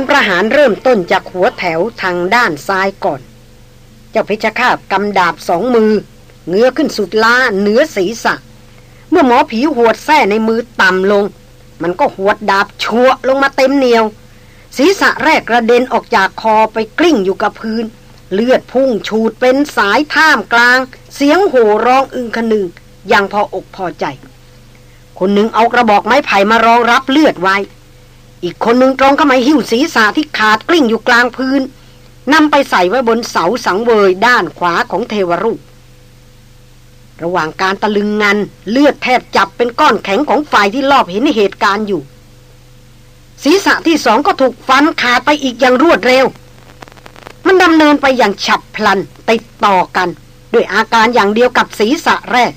การประหารเริ่มต้นจากหัวแถวทางด้านซ้ายก่อน เจ้าเพชรฆาตกำดาบสองมือ เงื้อขึ้นสุดล้าเหนือศีรษะ เมื่อหมอผีหวดแส้ในมือต่ำลง มันก็หวดดาบชัวลงมาเต็มเหนียว ศีรษะแรกกระเด็นออกจากคอไปกลิ้งอยู่กับพื้น เลือดพุ่งฉูดเป็นสายท่ามกลาง เสียงโห่ร้องอึงคนึงอย่างพออกพอใจ คนหนึ่งเอากระบอกไม้ไผ่มารองรับเลือดไว้ อีกคนหนึ่งตรงเข้ามาหิ้วศีรษะที่ขาดกลิ้งอยู่กลางพื้นนำไปใส่ไว้บนเสาสังเวยด้านขวาของเทวรูประหว่างการตะลึงงันเลือดแทบจับเป็นก้อนแข็งของฝ่ายที่รอบเห็นเหตุการณ์อยู่ ศีรษะที่สองก็ถูกฟันขาดไปอีกอย่างรวดเร็ว มันดำเนินไปอย่างฉับพลันติดต่อกันด้วยอาการอย่างเดียวกับศีรษะแรก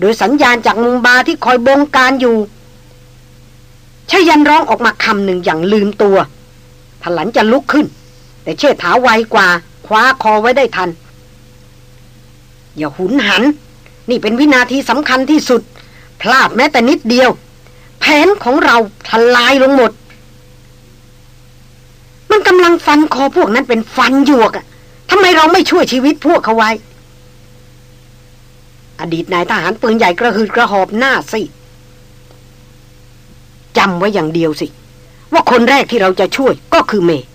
โดยสัญญาณจากมุงบาที่คอยบงการอยู่ ชยันร้องออกมาคำหนึ่งอย่างลืมตัวพลันจะลุกขึ้น แต่เชิดถาไวกว่า คว้าคอไว้ได้ทัน อย่าหุนหัน นี่เป็นวินาทีสำคัญที่สุด พลาดแม้แต่นิดเดียว แผนของเราทลายลงหมด มันกำลังฟันคอพวกนั้นเป็นฟันหยวกอะทำไมเราไม่ช่วยชีวิตพวกเขาไว้ อดีตนายทหารปืนใหญ่กระหืดกระหอบหน้าสิ จำไว้อย่างเดียวสิ ว่าคนแรกที่เราจะช่วยก็คือเมย์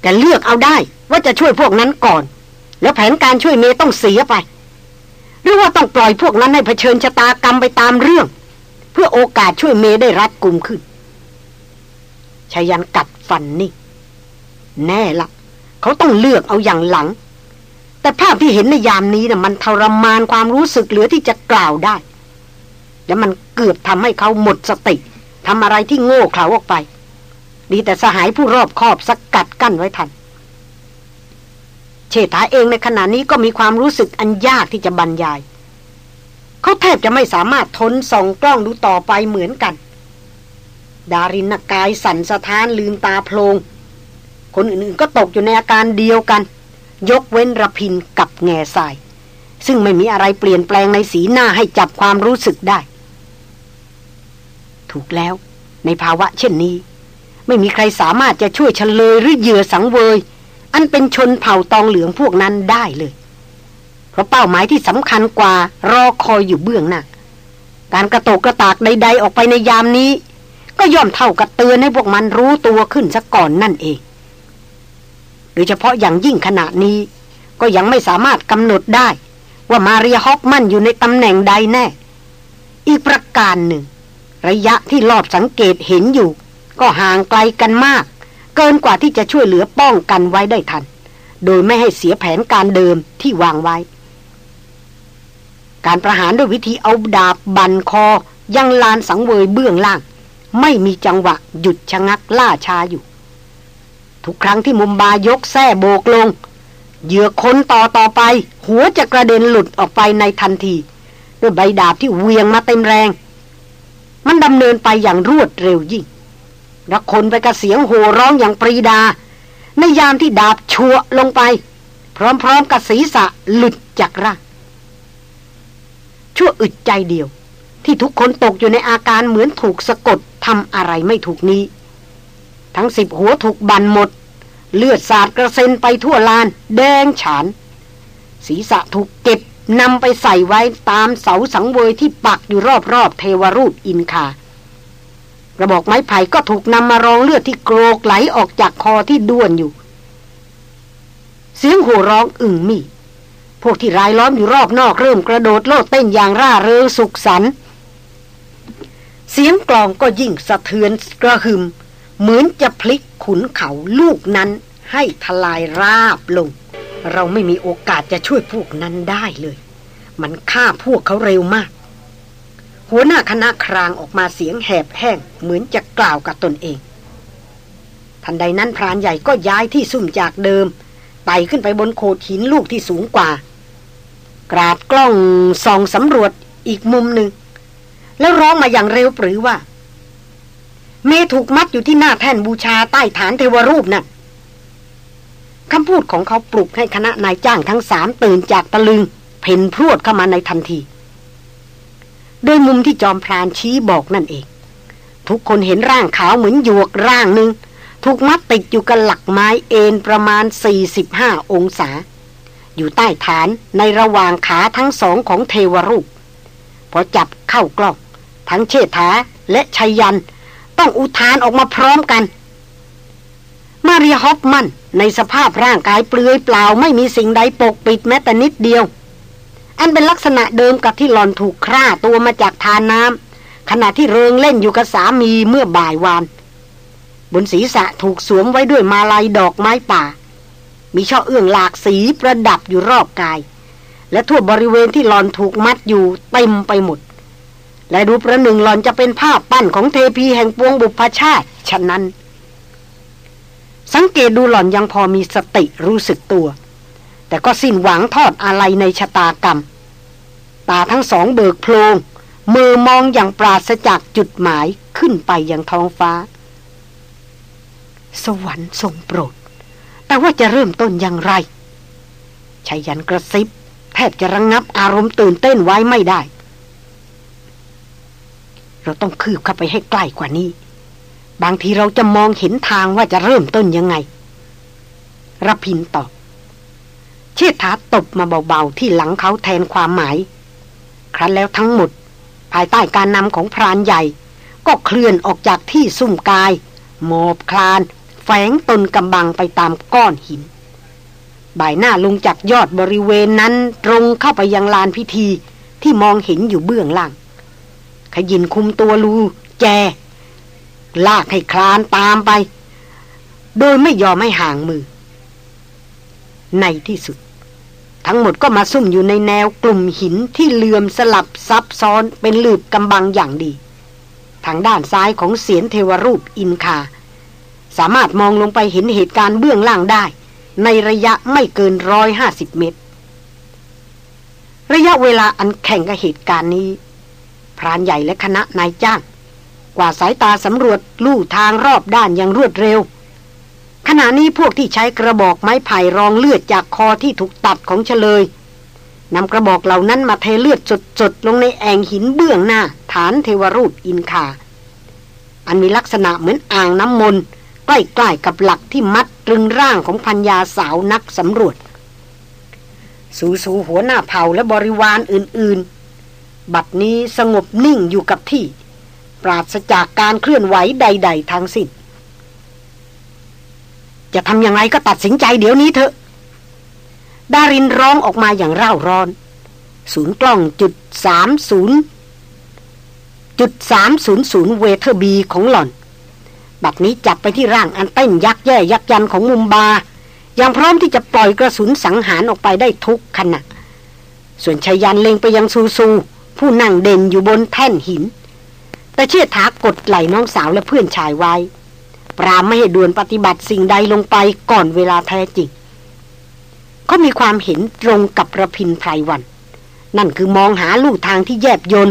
แต่เลือกเอาได้ว่าจะช่วยพวกนั้นก่อน แล้วแผนการช่วยเมย์ต้องเสียไป หรือว่าต้องปล่อยพวกนั้นให้เผชิญชะตากรรมไปตามเรื่อง เพื่อโอกาสช่วยเมย์ได้รัดกุมขึ้นชายันกัดฟันนี่ แน่ละเขาต้องเลือกเอาอย่างหลัง แต่ภาพที่เห็นในยามนี้นะ่ะมันทรมานความรู้สึกเหลือที่จะกล่าวได้ และมันเกือบทำให้เขาหมดสติ ทำอะไรที่โง่เขลาออกไป ดีแต่สหายผู้รอบคอบสกัดกั้นไว้ทัน เชษฐาเองในขณะนี้ก็มีความรู้สึกอันยากที่จะบรรยาย เขาแทบจะไม่สามารถทนส่องกล้องดูต่อไปเหมือนกัน ดารินกายสั่นสะท้านลืมตาโพลง คนอื่นๆก็ตกอยู่ในอาการเดียวกัน ยกเว้นระพินกับแง่ทราย ซึ่งไม่มีอะไรเปลี่ยนแปลงในสีหน้าให้จับความรู้สึกได้ ถูกแล้ว ในภาวะเช่นนี้ ไม่มีใครสามารถจะช่วยเฉลยหรือเหยื่อสังเวย อันเป็นชนเผ่าตองเหลืองพวกนั้นได้เลย เพราะเป้าหมายที่สำคัญกว่ารอคอยอยู่เบื้องหน้าการกระโตกกระตากใด ๆ ออกไปในยามนี้ ก็ย่อมเท่ากับเตือนให้พวกมันรู้ตัวขึ้นซะก่อนนั่นเองโดยเฉพาะอย่างยิ่งขณะนี้ ก็ยังไม่สามารถกำหนดได้ ว่ามาเรียฮอปมันอยู่ในตำแหน่งใดแน่ อีกประการหนึ่ง ระยะที่รอบสังเกตเห็นอยู่ ก็ห่างไกลกันมาก เกินกว่าที่จะช่วยเหลือป้องกันไว้ได้ทัน โดยไม่ให้เสียแผนการเดิมที่วางไว้ การประหารด้วยวิธีเอาดาบบันคอ ยังลานสังเวยเบื้องล่าง ไม่มีจังหวะหยุดชะงักล่าช้าอยู่ ทุกครั้งที่มุมบายกแส้โบกลงเหยื่อคนต่อต่อไป หัวจะกระเด็นหลุดออกไปในทันที ด้วยใบดาบที่เวียงมาเต็มแรง มันดำเนินไปอย่างรวดเร็วยิ่งรักคนไปกระเสียงโห่ร้องอย่างปรีดา ในยามที่ดาบชัวลงไป พร้อมๆกับศีรษะหลุดจากร่างชั่วอึดใจเดียว ที่ทุกคนตกอยู่ในอาการเหมือนถูกสะกดทำอะไรไม่ถูกนี้ ทั้งสิบหัวถูกบันหมด เลือดสาดกระเซ็นไปทั่วลาน แดงฉาน ศีรษะถูกเก็บ นำไปใส่ไว้ตามเสาสังเวยที่ปักอยู่รอบๆเทวรูปอินคากระบอกไม้ไผ่ก็ถูกนำมารองเลือดที่โกรกไหลออกจากคอที่ด้วนอยู่ เสียงโห่ร้องอึ่งมี พวกที่รายล้อมอยู่รอบนอกเริ่มกระโดดโลดเต้นอย่างร่าเริงสุขสันต์เสียงกลองก็ยิ่งสะเทือนกระหึม เหมือนจะพลิกขุนเขาลูกนั้นให้ทลายราบลง เราไม่มีโอกาสจะช่วยพวกนั้นได้เลย มันฆ่าพวกเขาเร็วมาก หัวหน้าคณะครางออกมาเสียงแหบแห้งเหมือนจะกล่าวกับตนเอง ทันใดนั้นพรานใหญ่ก็ย้ายที่ซุ่มจากเดิมไต่ขึ้นไปบนโขดหินลูกที่สูงกว่า กราดกล้องส่องสำรวจอีกมุมหนึ่ง แล้วร้องมาอย่างเร็วปรือว่า เมถูกมัดอยู่ที่หน้าแท่นบูชาใต้ฐานเทวรูปนะ่ะ คำพูดของเขาปลุกให้คณะนายจ้างทั้งสามตื่นจากตะลึง เพ่นพรวดเข้ามาในทันที โดยมุมที่จอมพรานชี้บอกนั่นเอง ทุกคนเห็นร่างขาวเหมือนหยวกร่างหนึ่งถูกมัดติดอยู่กับหลักไม้เอ็นประมาณ 45 องศา อยู่ใต้ฐานในระหว่างขาทั้งสองของเทวรูป พอจับเข้ากล้อง ทั้งเชษฐาและชัยยัน ต้องอุทานออกมาพร้อมกัน มาเรียฮอปมัน ในสภาพร่างกายเปลือยเปล่าไม่มีสิ่งใดปกปิดแม้แต่นิดเดียว อันเป็นลักษณะเดิมกับที่หลอนถูกฆ่าตัวมาจากทานน้ำขณะที่เริงเล่นอยู่กับสามีเมื่อบ่ายวาน บนศีรษะถูกสวมไว้ด้วยมาลัยดอกไม้ป่า มีช่อเอื้องหลากสีประดับอยู่รอบกาย และทั่วบริเวณที่หลอนถูกมัดอยู่เต็มไปหมด และดูประหนึ่งหลอนจะเป็นภาพปั้นของเทพีแห่งปวงบุพชาติฉะนั้น สังเกตดูหล่อนยังพอมีสติรู้สึกตัว แต่ก็สิ้นหวังทอดอะไรในชะตากรรม ตาทั้งสองเบิกโพลงมือมองอย่างปราศจากจุดหมายขึ้นไปยังท้องฟ้า สวรรค์ทรงโปรด แต่ว่าจะเริ่มต้นอย่างไรชายันกระซิบ แทบจะระงงับอารมณ์ตื่นเต้นไว้ไม่ได้ เราต้องคืบเข้าไปให้ใกล้กว่านี้ บางทีเราจะมองเห็นทางว่าจะเริ่มต้นยังไงรพินตอบ เชิดถาตบมาเบาๆ ที่หลังเขาแทนความหมาย ครั้นแล้วทั้งหมด ภายใต้การนำของพรานใหญ่ ก็เคลื่อนออกจากที่ซุ่มกาย หมอบคลาน แฝงตนกำบังไปตามก้อนหิน บ่ายหน้าลงจากยอดบริเวณนั้นตรงเข้าไปยังลานพิธีที่มองเห็นอยู่เบื้องล่าง ขยินคุมตัวลู แจ ลากให้คลานตามไป โดยไม่ยอมให้ห่างมือ ในที่สุด ทั้งหมดก็มาซุ่มอยู่ในแนวกลุ่มหินที่เลื่อมสลับซับซ้อนเป็นหลืบกำบังอย่างดี ทางด้านซ้ายของเสียนเทวรูปอินคา สามารถมองลงไปเห็นเหตุการณ์เบื้องล่างได้ ในระยะไม่เกินร้อยห้าสิบเมตร ระยะเวลาอันแข่งกับเหตุการณ์นี้พรานใหญ่และคณะนายจ้าง กว่าสายตาสำรวจลู่ทางรอบด้านอย่างรวดเร็ว ขณะนี้พวกที่ใช้กระบอกไม้ไผ่รองเลือดจากคอที่ถูกตัดของเฉลยนำกระบอกเหล่านั้นมาเทเลือดสดๆลงในแอ่งหินเบื้องหน้า ฐานเทวรูปอินคา อันมีลักษณะเหมือนอ่างน้ำมนต์ใกล้ๆกับหลักที่มัดตรึงร่างของพัญญาสาวนักสำรวจ สูสูหัวหน้าเผ่าและบริวารอื่นๆ บัดนี้สงบนิ่งอยู่กับที่ ปราศจากการเคลื่อนไหวใด ๆ ทั้งสิ้นจะทำอย่างไรก็ตัดสินใจเดี๋ยวนี้เถอะ ดารินร้องออกมาอย่างเร่าร้อน ศูนย์กล้องจุดสามศูนย์จุดสามศูนย์ศูนย์ Weatherby ของหล่อน บัดนี้จับไปที่ร่างอันเต้นยักแย่ยักยันของมุมบา ยังพร้อมที่จะปล่อยกระสุนสังหารออกไปได้ทุกขณะ ส่วนไชยยันต์เล็งไปยังซูซู ผู้นั่งเด่นอยู่บนแท่นหิน แต่เชษฐากดไหล่น้องสาวและเพื่อนชายไว้ ปรามไม่ให้ด่วนปฏิบัติสิ่งใดลงไปก่อนเวลาแท้จริง เขามีความเห็นตรงกับระพินไพรวัน นั่นคือมองหาลู่ทางที่แยบยน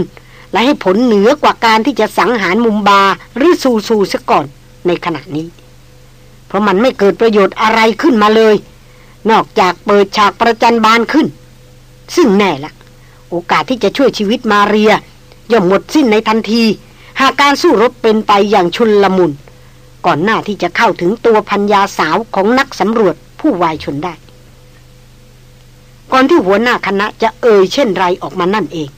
และให้ผลเหนือกว่าการที่จะสังหารมุมบาหรือซูซูซะก่อนในขณะนี้ เพราะมันไม่เกิดประโยชน์อะไรขึ้นมาเลย นอกจากเปิดฉากประจันบานขึ้น ซึ่งแน่ละ โอกาสที่จะช่วยชีวิตมาเรียย่อมหมดสิ้นในทันที หากการสู้รบเป็นไปอย่างชุนลมุน ก่อนหน้าที่จะเข้าถึงตัวพัญญาสาวของนักสำรวจผู้วายชนได้ ก่อนที่หัวหน้าคณะจะเอ่ยเช่นไรออกมานั่นเอง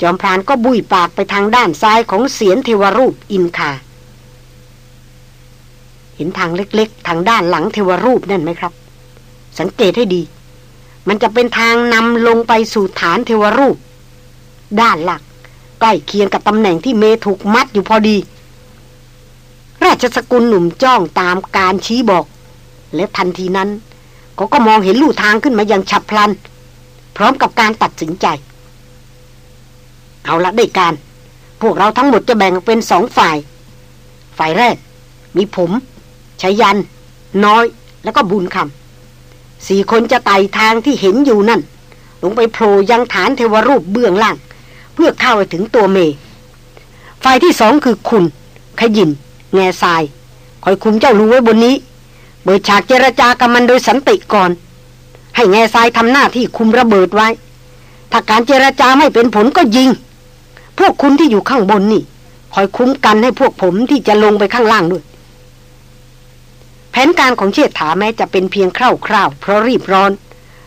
จอมพรานก็บุยปากไปทางด้านซ้ายของเสียนเทวรูปอินคา เห็นทางเล็กๆ ทางด้านหลังเทวรูปนั่นไหมครับ สังเกตให้ดี มันจะเป็นทางนำลงไปสู่ฐานเทวรูป ด้านหลัก ใกล้เคียงกับตำแหน่งที่เมถูกมัดอยู่พอดี ราชสกุลหนุ่มจ้องตามการชี้บอก และทันทีนั้นเขาก็มองเห็นลู่ทางขึ้นมาอย่างฉับพลัน พร้อมกับการตัดสินใจ เอาละได้การ พวกเราทั้งหมดจะแบ่งเป็นสองฝ่าย ฝ่ายแรก มีผมชยัน น้อยแล้วก็บุญคำสี่คนจะไต่ทางที่เห็นอยู่นั่น ลงไปโผล่ยังฐานเทวรูปเบื้องล่าง เพื่อเข้าไปถึงตัวเมฝ่ายที่สองคือคุณ ขยิน แง่ทราย คอยคุมเจ้ารู้ไว้บนนี้ เบิดฉากเจรจากับมันโดยสันติก่อน ให้แง่ทรายทำหน้าที่คุมระเบิดไว้ ถ้าการเจรจาไม่เป็นผลก็ยิง พวกคุณที่อยู่ข้างบนนี่คอยคุ้มกันให้พวกผมที่จะลงไปข้างล่างด้วยแผนการของเชษฐาแม้จะเป็นเพียงคร่าวๆเพราะรีบร้อน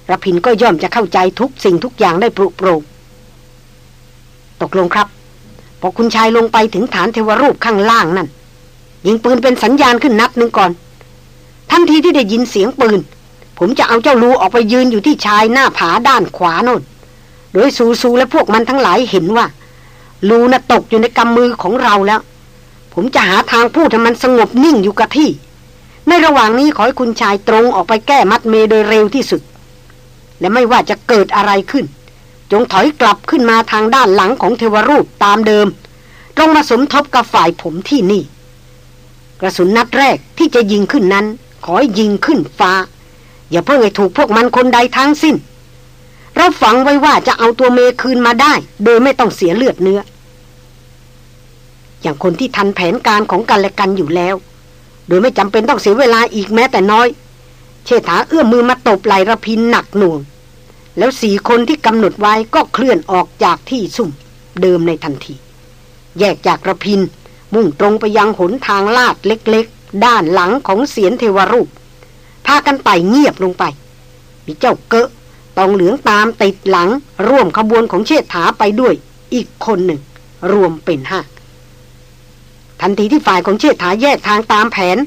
ระพินก็ย่อมจะเข้าใจทุกสิ่งทุกอย่างได้ปรุโปร่ง ตกลงครับ พอคุณชายลงไปถึงฐานเทวรูปข้างล่างนั่น ยิงปืนเป็นสัญญาณขึ้นนัดหนึ่งก่อน ทันทีที่ได้ยินเสียงปืน ผมจะเอาเจ้าลูออกไปยืนอยู่ที่ชายหน้าผาด้านขวาโน่น โดยสูสูและพวกมันทั้งหลายเห็นว่า ลูน่ะตกอยู่ในกำมือของเราแล้ว ผมจะหาทางพูดให้มันสงบนิ่งอยู่กับที่ ในระหว่างนี้ขอให้คุณชายตรงออกไปแก้มัดเมโดยเร็วที่สุด และไม่ว่าจะเกิดอะไรขึ้น จงถอยกลับขึ้นมาทางด้านหลังของเทวรูปตามเดิมตรงมาสมทบกับฝ่ายผมที่นี่ กระสุนนัดแรกที่จะยิงขึ้นนั้น ขอยิงขึ้นฟ้า อย่าเพิ่งให้ถูกพวกมันคนใดทั้งสิ้น เราฝังไว้ว่าจะเอาตัวเมคืนมาได้ โดยไม่ต้องเสียเลือดเนื้อ อย่างคนที่ทันแผนการของกันและกันอยู่แล้ว โดยไม่จำเป็นต้องเสียเวลาอีกแม้แต่น้อย เชษฐาเอื้อมมือมาตบไหลระพินหนักหน่วง แล้วสี่คนที่กำหนดไว้ก็เคลื่อนออกจากที่ซุ่มเดิมในทันที แยกจากระพิน มุ่งตรงไปยังหนทางลาดเล็กๆ ด้านหลังของเสียนเทวรูป พากันไต่เงียบลงไป มีเจ้าเกะตองเหลืองตามติดหลัง ร่วมขบวนของเชษฐาไปด้วย อีกคนหนึ่ง รวมเป็นห้าทันทีที่ฝ่ายของเชษฐาแยกทางตามแผน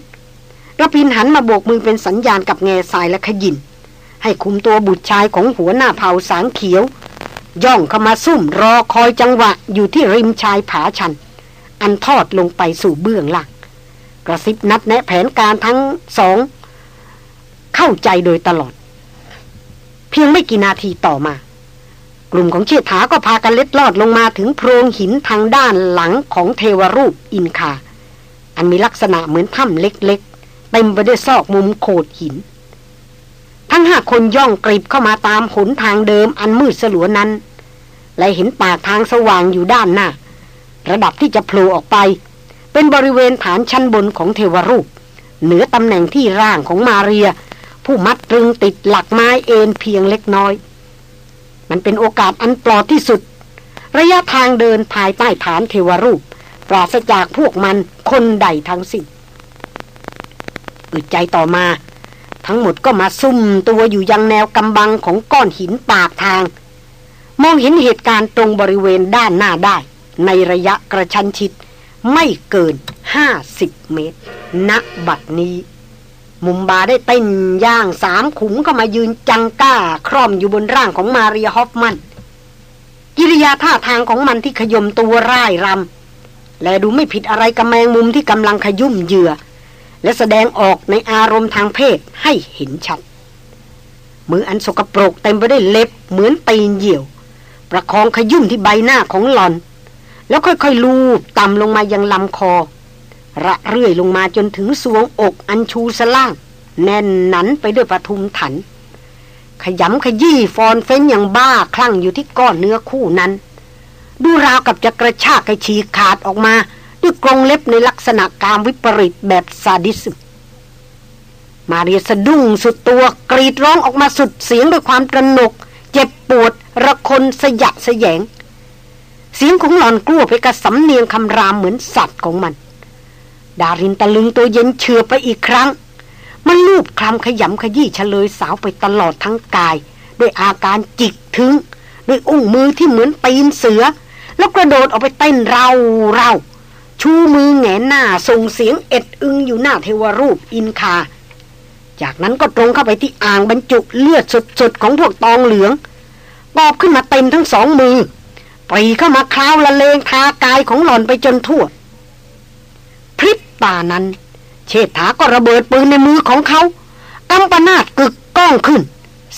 ระพินหันมาโบกมือเป็นสัญญาณกับแง่ทรายและขยิน ให้คุมตัวบุตรชายของหัวหน้าเผ่าสางเขียว ย่องเข้ามาซุ่มรอคอยจังหวะอยู่ที่ริมชายผาชัน อันทอดลงไปสู่เบื้องล่างกระซิบนัดแนะแผนการทั้งสอง เข้าใจโดยตลอด เพียงไม่กี่นาทีต่อมา กลุ่มของเชษฐาก็พากันเล็ดลอดลงมาถึงโพรงหินทางด้านหลังของเทวรูปอินคา อันมีลักษณะเหมือนถ้ำเล็กๆเต็มไปด้วยซอกมุมโขดหิน ทั้งห้าคนย่องกริบเข้ามาตามหนทางเดิมอันมืดสลัวนั้น และเห็นปากทางสว่างอยู่ด้านหน้า ระดับที่จะโผล่ออกไป เป็นบริเวณฐานชั้นบนของเทวรูป เหนือตำแหน่งที่ร่างของมาเรีย ผู้มัดตรึงติดหลักไม้เอ็นเพียงเล็กน้อย มันเป็นโอกาสอันปลอดที่สุด ระยะทางเดินภายใต้ฐานเทวรูป ปราศจากพวกมันคนใดทั้งสิ้นอึดใจต่อมา ทั้งหมดก็มาซุ่มตัวอยู่ยังแนวกำบังของก้อนหินปากทาง มองเห็นเหตุการณ์ตรงบริเวณด้านหน้าได้ ในระยะกระชั้นชิด ไม่เกินห้าสิบเมตร ณบัดนี้ มุมบาได้เต้นย่างสามขุมก็มายืนจังก้า คร่อมอยู่บนร่างของมาเรียฮอฟมันกิริยาท่าทางของมันที่ขยมตัวร่ายรำและดูไม่ผิดอะไรกับแมงมุมที่กำลังขยุ่มเหยื่อ และแสดงออกในอารมณ์ทางเพศให้เห็นชัด มืออันสกปรกเต็มไปด้วยเล็บเหมือนตีนเหยี่ยว ประคองขยุ่มที่ใบหน้าของหลอน แล้วค่อยๆลูบต่ำลงมายังลำคอ ระเรื่อยลงมาจนถึงสวงอกอันชูสล่าง แน่นหนันไปด้วยปทุมถัน ขยำขยี้ฟอนเฟ้นอย่างบ้าคลั่งอยู่ที่ก้อนเนื้อคู่นั้น ดูราวกับจะกระชากให้ฉีกขาดออกมา ด้วยกรงเล็บในลักษณะการวิปริตแบบซาดิสมาเรียสะดุ้งสุดตัวกรีดร้องออกมาสุดเสียงด้วยความตระหนก เจ็บปวด ระคนสยะสยง เสียงของหลอนกลัวไปกับสำเนียงคำรามเหมือนสัตว์ของมัน ดารินตะลึงตัวเย็นเชื่อไปอีกครั้ง มันลูบคลำขยำขยี้เฉลยสาวไปตลอดทั้งกาย ด้วยอาการจิกถึง ด้วยอุ้งมือที่เหมือนปีนเสือ แล้วกระโดดออกไปเต้นเราเรา ชูมือแงนหน้าส่งเสียงเอ็ดอึงอยู่หน้าเทวรูปอินคา จากนั้นก็ตรงเข้าไปที่อ่างบรรจุเลือดสดๆของพวกตองเหลืองปอบขึ้นมาเต็มทั้งสองมือปรีเข้ามาคราวละเลงทากายของหล่อนไปจนทั่ว พริบตานั้น เชษฐาก็ระเบิดปืนในมือของเขากำปนาดกึกก้องขึ้น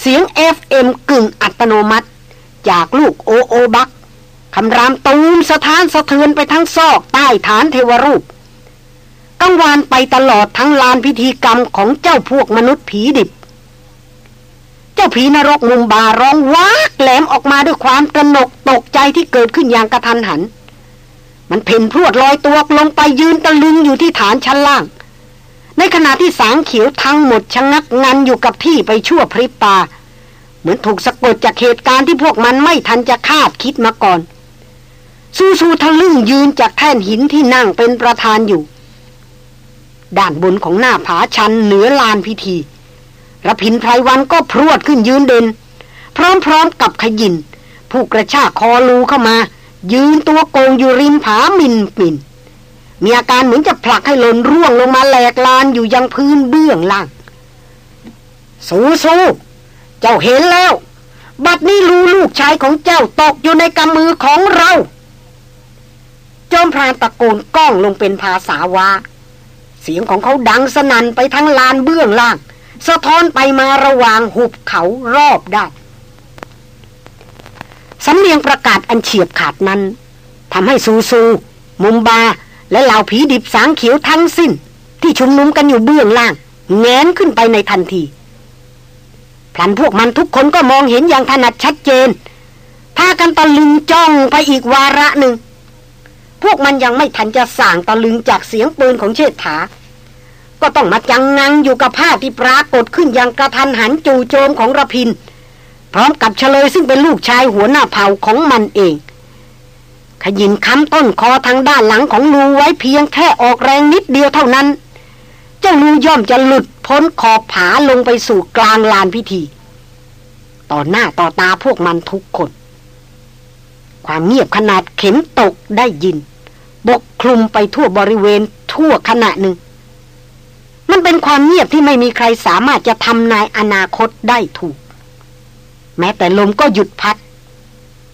เสียง FM กึ่งอัตโนมัติ จากลูกโอโอบัก คำรามตูมสถานสะเทือนไปทั้งซอกใต้ฐานเทวรูปกังวานไปตลอดทั้งลานพิธีกรรมของเจ้าพวกมนุษย์ผีดิบ เจ้าผีนรกมุมบาร้องวากแหลมออกมาด้วยความตระหนกตกใจที่เกิดขึ้นอย่างกระทันหัน มันเพ่นพรวดลอยตัวลงไปยืนตะลึงอยู่ที่ฐานชั้นล่าง ในขณะที่สางเขียวทั้งหมดชะงักงันอยู่กับที่ไปชั่วพริบตา เหมือนถูกสะกดจากเหตุการณ์ที่พวกมันไม่ทันจะคาดคิดมาก่อน ซูซูทะลึ่งยืนจากแท่นหินที่นั่งเป็นประธานอยู่ ด้านบนของหน้าผาชันเหนือลานพิธีระพินไพรวันก็พรวดขึ้นยืนเด่นพร้อมๆกับขยิน ผู้กระชากคอลูเข้ามา ยืนตัวโกงอยู่ริมผามินปิน มีอาการเหมือนจะผลักให้หล่นร่วงลงมาแหลกลานอยู่ยังพื้นเบื้องล่าง สู้สู้เจ้าเห็นแล้ว บัดนี้รู้ลูกชายของเจ้าตกอยู่ในกำมือของเรา จอมพรานตะโกนก้องลงเป็นภาษาวาเสียงของเขาดังสนั่นไปทั้งลานเบื้องล่าง สะท้อนไปมาระหว่างหุบเขารอบได้สำเนียงประกาศอันเฉียบขาดนั้นทำให้ซูซู มุมบา และเหล่าผีดิบสางเขียวทั้งสิ้น ที่ชุมนุมกันอยู่เบื้องล่าง แงนขึ้นไปในทันทีพลันพวกมันทุกคนก็มองเห็นอย่างถนัดชัดเจนพากันตะลึงจ้องไปอีกวาระหนึ่ง พวกมันยังไม่ทันจะสั่งตะลึงจากเสียงปืนของเชษฐา ก็ต้องมาจังงังอยู่กับภาพที่ปรากฏขึ้นอย่างกระทันหันจู่โจมของระพิน พร้อมกับเฉลยซึ่งเป็นลูกชายหัวหน้าเผ่าของมันเอง ขยินค้ำต้นคอทางด้านหลังของลูไว้เพียงแค่ออกแรงนิดเดียวเท่านั้น เจ้าลูย่อมจะหลุดพ้นขอบผาลงไปสู่กลางลานพิธี ต่อหน้าต่อตาพวกมันทุกคน ความเงียบขนาดเข็มตกได้ยิน บกคลุมไปทั่วบริเวณทั่วขณะหนึ่ง มันเป็นความเงียบที่ไม่มีใครสามารถจะทำนายอนาคตได้ถูก แม้แต่ลมก็หยุดพัด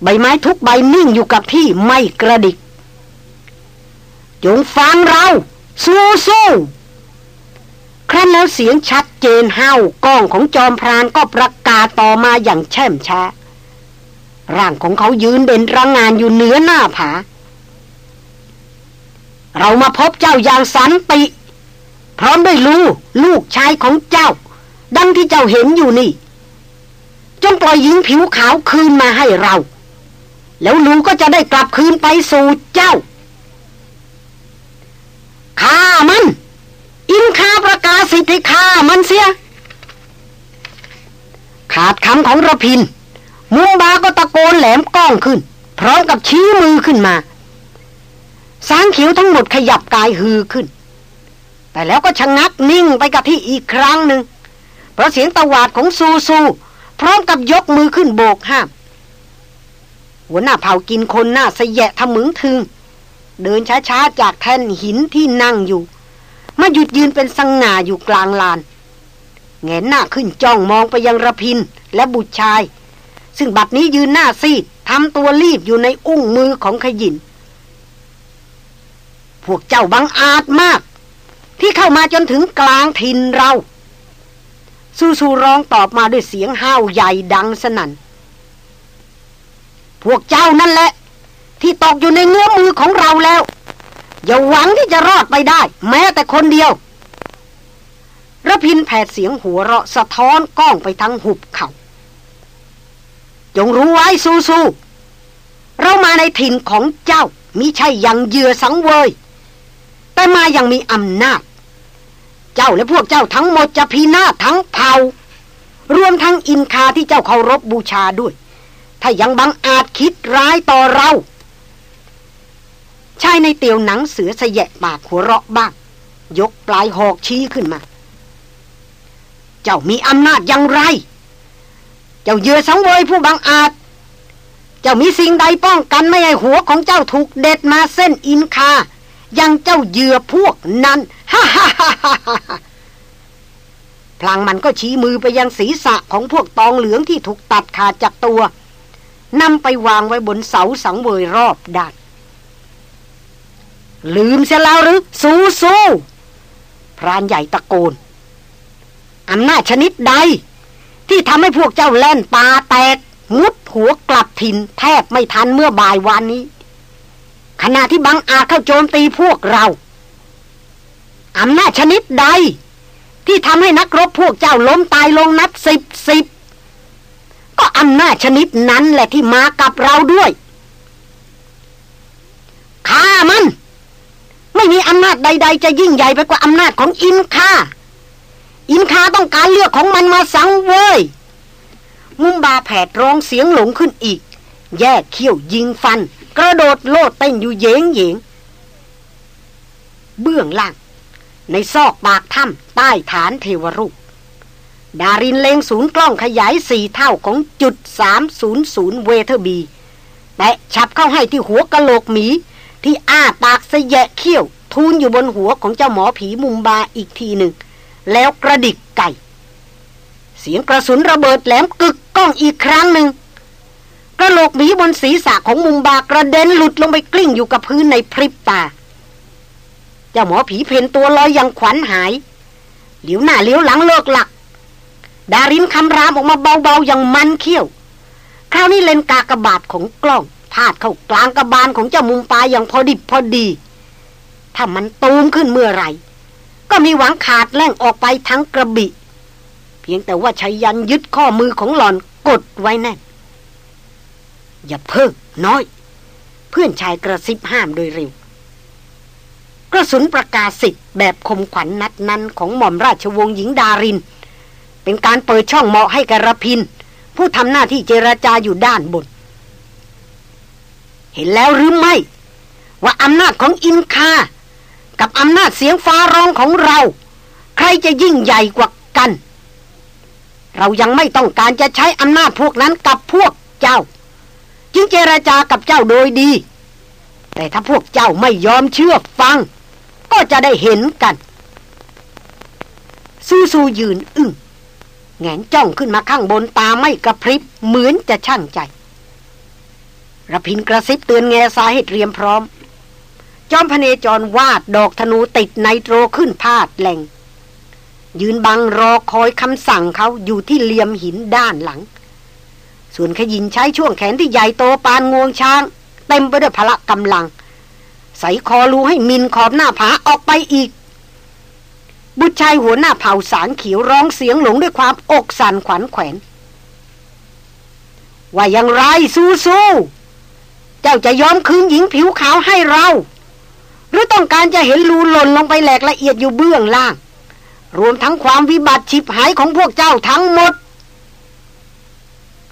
ใบไม้ทุกใบนิ่งอยู่กับที่ไม่กระดิก จงฟังเรา สู้สู้ครั้นแล้วเสียงชัดเจนห้าวก้องของจอมพรานก็ประกาศต่อมาอย่างแช่มช้า ร่างของเขายืนเด่นระงงานอยู่เหนือหน้าผา เรามาพบเจ้าอย่างสันติ พร้อมด้วยลูลูกชายของเจ้า ดังที่เจ้าเห็นอยู่นี่ จงปล่อยหญิงผิวขาวคืนมาให้เรา แล้วลุงก็จะได้กลับคืนไปสู่เจ้าฆ่ามัน อินคาประกาศสิทธิฆ่ามันเสีย ขาดคำของระพิน มุมบาก็ตะโกนแหลมก้องขึ้น พร้อมกับชี้มือขึ้นมา สางเขียวทั้งหมดขยับกายฮือขึ้น แต่แล้วก็ชะงักนิ่งไปกับที่อีกครั้งหนึ่ง เพราะเสียงตะวาดของซูซู พร้อมกับยกมือขึ้นโบกห้าม หัวหน้าเผากินคนหน้าสยะทะมึงถึง เดินช้าๆจากแท่นหินที่นั่งอยู่ มาหยุดยืนเป็นสงงาอยู่กลางลานเงนหน้าขึ้นจ้องมองไปยังระพินและบุตรชาย ซึ่งบัดนี้ยืนหน้าซีดทำตัวรีบอยู่ในอุ้งมือของขยิน พวกเจ้าบังอาจมาก ที่เข้ามาจนถึงกลางถิ่นเราสู้สูร้องตอบมาด้วยเสียงห้าวใหญ่ดังสนั่น พวกเจ้านั่นแหละ ที่ตกอยู่ในเงื้อมือของเราแล้ว อย่าหวังที่จะรอดไปได้ แม้แต่คนเดียวระพินแผดเสียงหัวเราะสะท้อนก้องไปทั้งหุบเขา จงรู้ไว้สู้สู้เรามาในถิ่นของเจ้ามิใช่ยังเยือสังเวย แต่มายังมีอำนาจ เจ้าและพวกเจ้าทั้งหมดจะพีนาทั้งเผ่ารวมทั้งอินคาที่เจ้าเคารพบบูชาด้วย ถ้ายังบังอาจคิดร้ายต่อเรา ชายในเตียวหนังเสือสยะปากหัวเราะบ้าง ยกปลายหอกชี้ขึ้นมา เจ้ามีอำนาจอย่างไร เจ้าเยือสังเวยผู้บังอาจ เจ้ามีสิ่งใดป้องกันไม่ให้หัวของเจ้าถูกเด็ดมาเส้นอินคา ยังเจ้าเยือพวกนั้นฮ่าฮ่าฮ่าฮ่าพลางมันก็ชี้มือไปยังศีรษะของพวกตองเหลืองที่ถูกตัดขาดจากตัวนำไปวางไว้บนเสาสังเวยรอบด้านลืมเสียแล้วหรือสู้สู้พรานใหญ่ตะโกนอำนาจชนิดใด ที่ทำให้พวกเจ้าแล่นตาแตกมุดหัวกลับถิ่นแทบไม่ทันเมื่อบ่ายวันนี้ ขณะที่บังอาจเข้าโจมตีพวกเราอำนาจชนิดใด ที่ทำให้นักรบพวกเจ้าล้มตายลงนับสิบสิบก็อำนาจชนิดนั้นแหละที่มากับเราด้วยข้ามัน ไม่มีอำนาจใด ๆ จะยิ่งใหญ่ไปกว่าอำนาจของอินคาอินคาต้องการเลือกของมันมาสังเวยมุมบาแผดร้องเสียงหลงขึ้นอีก แยกเขี้ยวยิงฟัน กระโดดโลดเต้นอยู่เยงเยงเบื้องล่าง ในซอกปากถ้ำใต้ฐานเทวรูป ดารินเลงศูนย์กล้องขยายสี่เท่าของจุดสามศูนย์ศูนย์เวเทอร์บีแตะฉับเข้าให้ที่หัวกะโหลกหมี ที่อ้าปากเสยะเขี้ยว ทูนอยู่บนหัวของเจ้าหมอผีมุมบาอีกทีหนึ่ง แล้วกระดิกไก่ เสียงกระสุนระเบิดแหลมกึกก้องอีกครั้งหนึ่ง กระโหลกหมีบนศีรษะของมุมบากระเด็นหลุดลงไปกลิ้งอยู่กับพื้นในพริบตา เจ้าหมอผีเพนตัวลอยอย่างขวัญหาย เหลียวหน้าเหลียวหลังเลิกหลัก ดารินคำรามออกมาเบาๆอย่างมันเขี้ยว คราวนี้เลนกากระบาดของกล้องพาดเข้ากลางกระบาลของเจ้ามุมปลาอย่างพอดิบพอดี ถ้ามันตูมขึ้นเมื่อไหร่ ก็มีหวังขาดแล่งออกไปทั้งกระบิเพียงแต่ว่าชัยยันยึดข้อมือของหล่อนกดไว้แน่น อย่าเพิ่งน้อย เพื่อนชายกระซิบห้ามโดยเร็ว กระสุนประกาศสิทธิ์แบบคมขวัญนนัดนั้นของหม่อมราชวงศ์หญิงดาริน เป็นการเปิดช่องเหมาะให้กระพิน ผู้ทำหน้าที่เจรจาอยู่ด้านบน เห็นแล้วหรือไม่ ว่าอำนาจของอินคา กับอำนาจเสียงฟ้าร้องของเรา ใครจะยิ่งใหญ่กว่ากัน เรายังไม่ต้องการจะใช้อำนาจพวกนั้นกับพวกเจ้า จึงเจรจากับเจ้าโดยดี แต่ถ้าพวกเจ้าไม่ยอมเชื่อฟัง ก็จะได้เห็นกัน ซูซูยืนอึ้งแงนจ้องขึ้นมาข้างบนตาไม่กระพริบ เหมือนจะช่างใจระพินกระซิบเตือนแง่สาให้เตรียมพร้อม จอมพเนจรวาดดอกธนูติดไนโตรขึ้นพาดแหลงยืนบังรอคอยคำสั่งเขาอยู่ที่เหลี่ยมหินด้านหลัง ส่วนขยินใช้ช่วงแขนที่ใหญ่โตปานงวงช้าง เต็มไปด้วยพละกำลัง ใส่คอรูให้มินขอบหน้าผาออกไปอีก บุตรชายหัวหน้าเผ่าสารเขียวร้องเสียงหลงด้วยความอกสั่นขวัญแขวน ว่าอย่างไรสู้สู้เจ้าจะยอมคืนหญิงผิวขาวให้เรา หรือต้องการจะเห็นรูหล่นลงไปแหลกละเอียดอยู่เบื้องล่าง รวมทั้งความวิบัติฉิบหายของพวกเจ้าทั้งหมด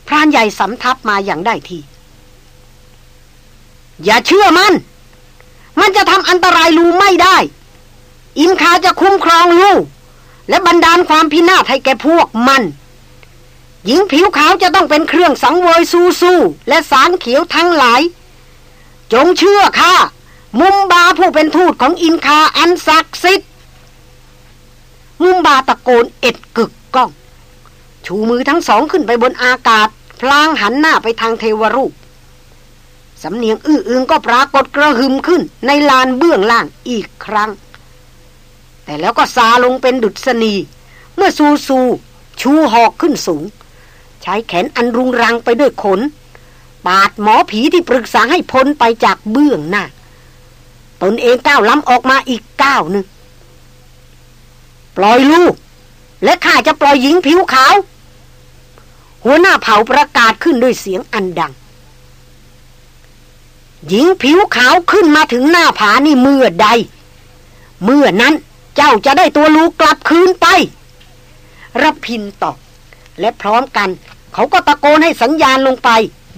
พรานใหญ่สำทับมาอย่างได้ที อย่าเชื่อมัน มันจะทำอันตรายลูไม่ได้ อิมคาจะคุ้มครองลูและบรรดาลความพินาศให้แก่พวกมัน หญิงผิวขาวจะต้องเป็นเครื่องสังเวยสู้สู้และสารเขียวทั้งหลาย จงเชื่อข้ามุมบาผู้เป็นทูตของอินคาอันศักดิ์สิทธิ์มุมบาตะโกนเอ็ดกึกก้อง ชูมือทั้งสองขึ้นไปบนอากาศ พลางหันหน้าไปทางเทวรูป สำเนียงอื้ออึงก็ปรากฏกระหึมขึ้นในลานเบื้องล่างอีกครั้ง แต่แล้วก็ซาลงเป็นดุษณี เมื่อซูซู ชูหอกขึ้นสูง ใช้แขนอันรุงรังไปด้วยขน ปาดหมอผีที่ปรึกษาให้พ้นไปจากเบื้องหน้า ตนเองก้าวล้ำออกมาอีกก้าวหนึ่งปล่อยลูกและข้าจะปล่อยหญิงผิวขาว หัวหน้าเผ่าประกาศขึ้นด้วยเสียงอันดัง หญิงผิวขาวขึ้นมาถึงหน้าผานี่เมื่อใด เมื่อนั้นเจ้าจะได้ตัวลูกกลับคืนไปรับพินตอบและพร้อมกัน เขาก็ตะโกนให้สัญญาณลงไป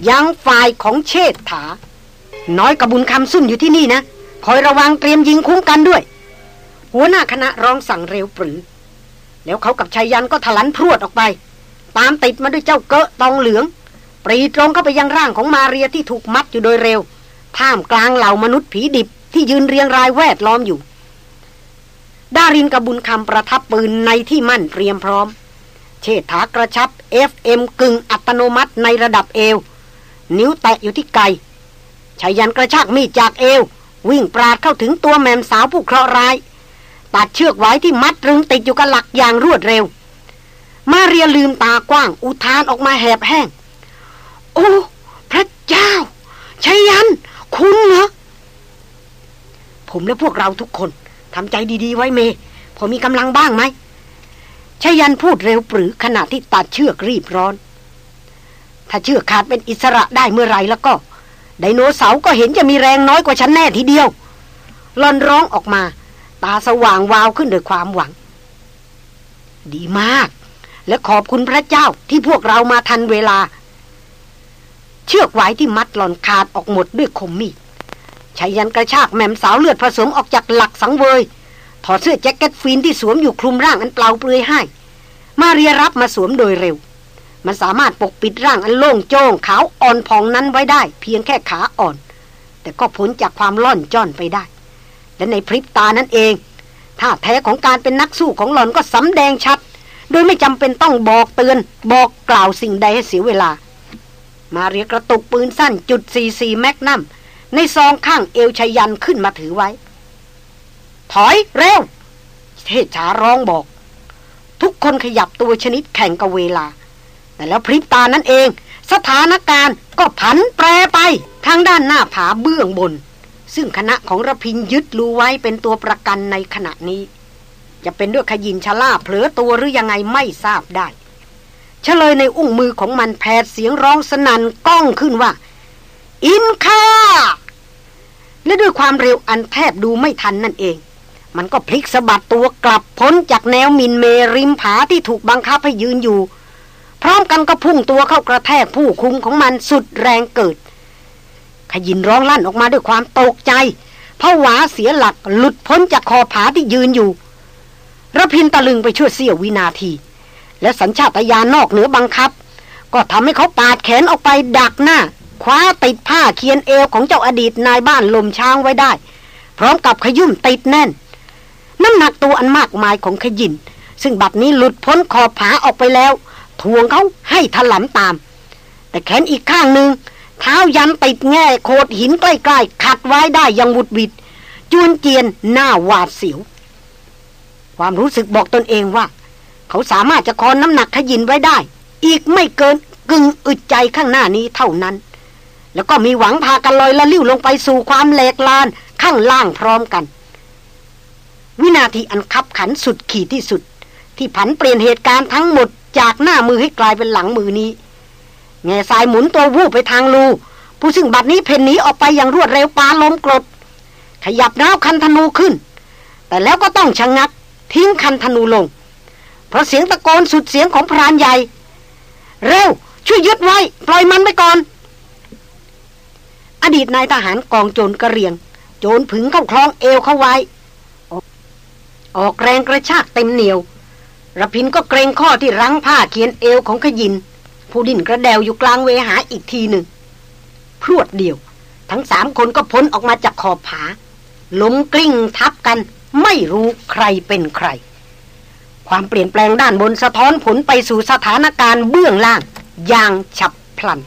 ยังฝ่ายของเชษฐา น้อยกระบุญคำซุ่มอยู่ที่นี่นะ คอยระวังเตรียมยิงคุ้มกันด้วย หัวหน้าคณะร้องสั่งเร็วปรือ แล้วเขากับชายยันก็ทะลันพรวดออกไป ตามติดมาด้วยเจ้าเกะตองเหลือง ปรีตรงเข้าไปยังร่างของมาเรียที่ถูกมัดอยู่โดยเร็ว ท่ามกลางเหล่ามนุษย์ผีดิบที่ยืนเรียงรายแวดล้อมอยู่ ดารินกบบุญคำประทับปืนในที่มั่นเตรียมพร้อม เชษฐากระชับ FM กึ่งอัตโนมัติในระดับเอว นิ้วแตะอยู่ที่ไกชายันกระชากมีดจากเอว วิ่งปราดเข้าถึงตัวแมมสาวผู้เคราะห์ร้ายตัดเชือกไว้ที่มัดรึงติดอยู่กับหลักอย่างรวดเร็ว มาเรียลืมตากว้าง อุทานออกมาแหบแห้ง โอ้ พระเจ้าชัยยัน คุณเหรอ ผมและพวกเราทุกคนทำใจดีๆไว้เม พอมีกำลังบ้างไหมชัยยันพูดเร็วปรือขณะที่ตัดเชือกรีบร้อน ถ้าเชือกขาดเป็นอิสระได้เมื่อไรแล้วก็ ไดโนเสาร์ก็เห็นจะมีแรงน้อยกว่าฉันแน่ทีเดียวลอนร้องออกมา ตาสว่างวาวขึ้นด้วยความหวัง ดีมาก และขอบคุณพระเจ้าที่พวกเรามาทันเวลา เชือกหวายที่มัดหล่อนขาดออกหมดด้วยคมมีดไชยยันต์กระชากแหม่มสาวเลือดผสมออกจากหลักสังเวยถอดเสื้อแจ็คเก็ตฟินที่สวมอยู่คลุมร่างอันเปล่าเปลือยให้ มาเรียรับมาสวมโดยเร็ว มันสามารถปกปิดร่างอันโล่งโจ้งขาวอ่อนพองนั้นไว้ได้ เพียงแค่ขาอ่อน แต่ก็พ้นจากความล่อนจ้อนไปได้ และในพริบตานั้นเองท่าแท้ของการเป็นนักสู้ของหล่อนก็สำแดงชัด โดยไม่จำเป็นต้องบอกเตือนบอกกล่าวสิ่งใดให้เสียเวลา มาเรียกระตุกปืนสั้นจุด44แมกนัมในซองข้างเอวชยันขึ้นมาถือไว้ ถอยเร็ว เทศชาร้องบอก ทุกคนขยับตัวชนิดแข่งกับเวลา แต่แล้วพริบตานั้นเอง สถานการณ์ก็ผันแปรไปทางด้านหน้าผาเบื้องบน ซึ่งคณะของระพินยึดรู้ไว้เป็นตัวประกันในขณะนี้ จะเป็นด้วยขยินชะล่าเผลอตัวหรือยังไงไม่ทราบได้เฉลยในอุ้งมือของมันแผดเสียงร้องสนั่นก้องขึ้นว่า อินคาและด้วยความเร็วอันแทบดูไม่ทันนั่นเอง มันก็พลิกสะบัดตัวกลับพ้นจากแนวมินเมริมผาที่ถูกบังคับให้ยืนอยู่ พร้อมกันก็พุ่งตัวเข้ากระแทกผู้คุมของมันสุดแรงเกิด ขยินร้องลั่นออกมาด้วยความตกใจผวาเสียหลักหลุดพ้นจากคอผาที่ยืนอยู่ ระพินตะลึงไปชั่วเสี้ยววินาที และสัญชาตญาณนอกเหนือบังคับ ก็ทำให้เขาปาดแขนออกไปดักหน้า คว้าติดผ้าเคียนเอวของเจ้าอดีตนายบ้านลมช้างไว้ได้ พร้อมกับขยุ่มติดแน่น น้ำหนักตัวอันมากมายของขยิน ซึ่งบัดนี้หลุดพ้นขอบผาออกไปแล้วทวงเขาให้ถลำตาม แต่แขนอีกข้างหนึ่งเท้ายันติดแง่โคดหินใกล้ๆขัดไว้ได้ยังวุดวิดจวนเจียนหน้าหวาดเสียว ความรู้สึกบอกตนเองว่า เขาสามารถจะคอนน้ำหนักขยินไว้ได้ อีกไม่เกินกึ่งอึดใจข้างหน้านี้เท่านั้น แล้วก็มีหวังพากันลอยละลิ้วลงไปสู่ความแหลกลานข้างล่างพร้อมกัน วินาทีอันคับขันสุดขีดที่สุด ที่ผันเปลี่ยนเหตุการณ์ทั้งหมดจากหน้ามือให้กลายเป็นหลังมือนี้แง่สายหมุนตัววูบไปทางรูผู้ซึ่งบัดนี้เพนหนีออกไปอย่างรวดเร็วปาล้มกรด ขยับน้าวคันธนูขึ้น แต่แล้วก็ต้องชะงงัก ทิ้งคันธนูลง เพราะเสียงตะโกนสุดเสียงของพรานใหญ่ เร็ว ช่วยยึดไว้ ปล่อยมันไปก่อน อดีตนายทหารกองโจรกระเรียง โจรผึงเข้าคล้องเอวเข้าไว้ ออกแรงกระชากเต็มเหนียวระพินก็เกรงข้อที่รั้งผ้าเขียนเอวของขยิน ผู้ดิ้นกระเดวอยู่กลางเวหาอีกทีหนึ่งพรวดเดียว ทั้งสามคนก็พ้นออกมาจากขอบผาล้มกลิ้งทับกัน ไม่รู้ใครเป็นใคร ความเปลี่ยนแปลงด้านบนสะท้อนผลไปสู่สถานการณ์เบื้องล่างอย่างฉับพลัน